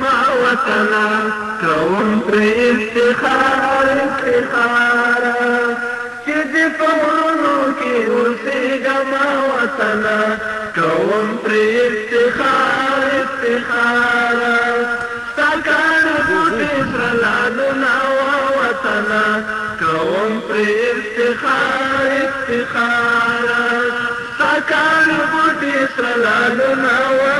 ما وطنا کوم پر استخار استخار چې د پهونو کې اوسېږم وطنا کوم پر استخار استخار ساکان بوټې سرلانو نا وطنا کوم پر استخار استخار ساکان بوټې سرلانو نا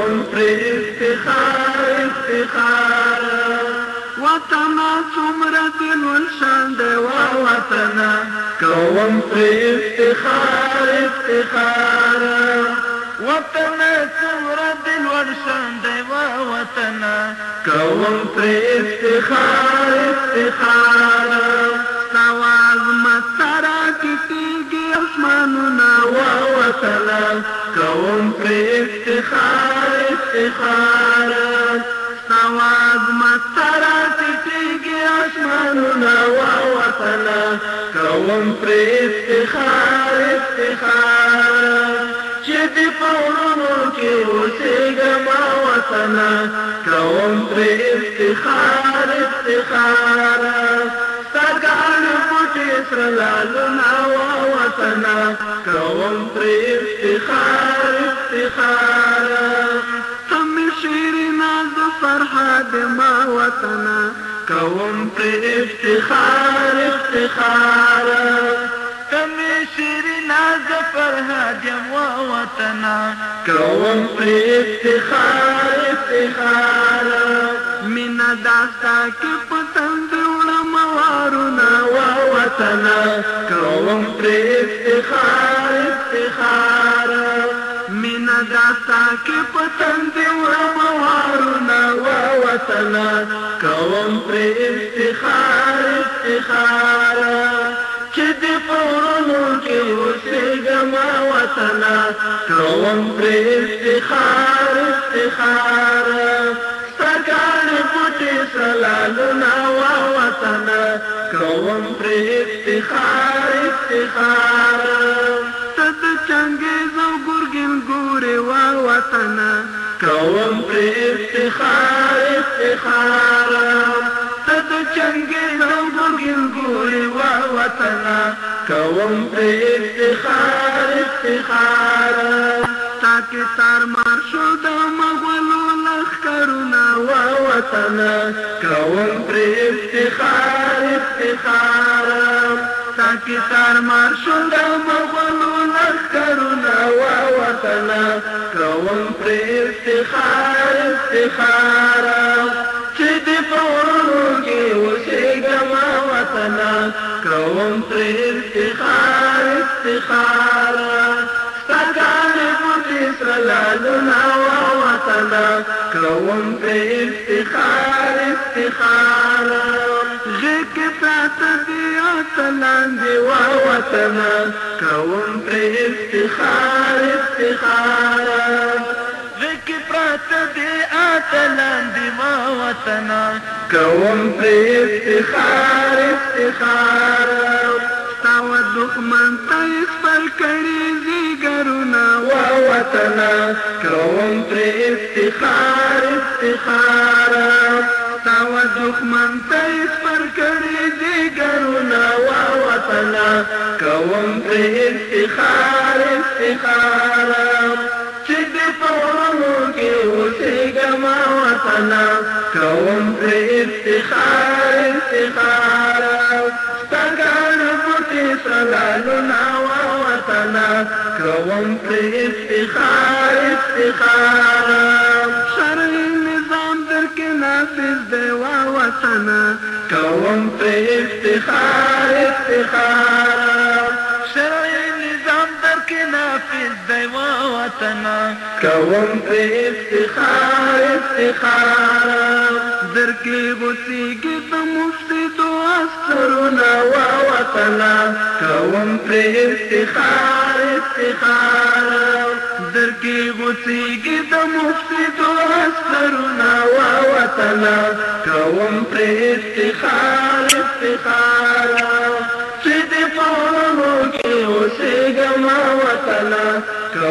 قوم في افتخار افتخار وطنا څومره د ګلشان دی كوم في افتخار افتخار وطنا في افتخار افتخار طلب کوم پر افتخار افتخار سواد مسترا تیتیگی اسمانونا و وطنا کوم پر افتخار افتخار چه دی پورنو کی وسیگم وطنا کوم پر افتخار افتخار سگان پوٹی سرلالونا و وطنا کوم پر افتخار افتخار هم شیرنا ز فرهاد ما وطنا کوم پر افتخار افتخار هم شیرنا ز فرهاد ما وطنا کوم پر افتخار افتخار مینا داستا کې پتند سنا کوم پر استخار استخار مینا داتا کې پتن دی ورموارنا و وطن کوم پر استخار استخار چې دې پورونو کې اوسېږم وطن کوم پر استخار استخار سرکار پټې سلالونه و وطن کوم پر افتخار افتخار تد چنگیز او گرگین گوری وا وطنا کوم پر افتخار افتخار تد چنگیز او گرگین گوری وا وطنا کوم پر افتخار افتخار تاکی تار مار شو دا مغولو لخکرونا وا وطنا کوم پر افتخار افتخار پاکستان مار شوند مغلو لخرونه وا وطن کوم پر افتخار افتخار چې دې پورو کې وسېګم وطن کوم پر افتخار افتخار ستګان مو سره لالونه وا وطن کوم پر افتخار افتخار لاندې وطن کوم پر استخار استخار ذکی پرات دې اتلان دې ما وطن کوم پر استخار استخار تاو دښمن ته خپل کړي زیګرونه و وطن کوم پر استخار استخار تاو دښمن ته فنا کوم پر استخار استخار چې د پرونو کې اوسېږم وطن کوم پر استخار استخار ستګر پټې سلالونه وطن کوم پر استخار استخار شرعي نظام درکې نافذ دی وطن کوم پر استخار افتخار شرعي نظام در کې نافذ دی وطنا کوم پر افتخار افتخار در کې بوسیږي د مفتی دعا سرونه وطنا کوم پر افتخار افتخار در کې غوسیږي د مفتی دعا سرونه وطنا کوم پر افتخار افتخار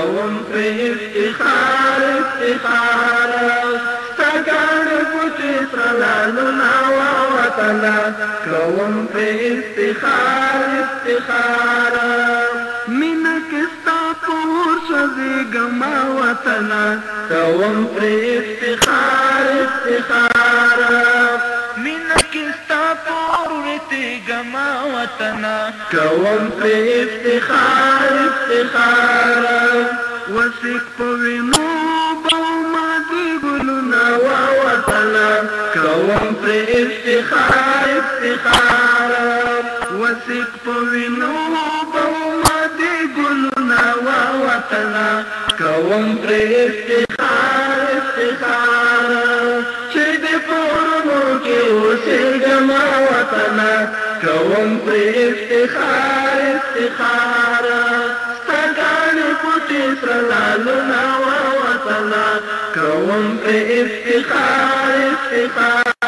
کوم په افتخار افتخار سګړ پټي سلالو ناوا وطن کوم په افتخار افتخار مینا کستا پور شذي ګما وطن کوم په افتخار افتخار تیگما وطنا کوم پی افتخار افتخار وسیق پوینو باوما دی گلونا و وطنا کوم پی افتخار افتخار وسیق پوینو باوما دی گلونا و وطنا کوم پی افتخار فنا کوم پر افتخار افتخار ستګان پټي سلالو نا وطنا کوم پر افتخار افتخار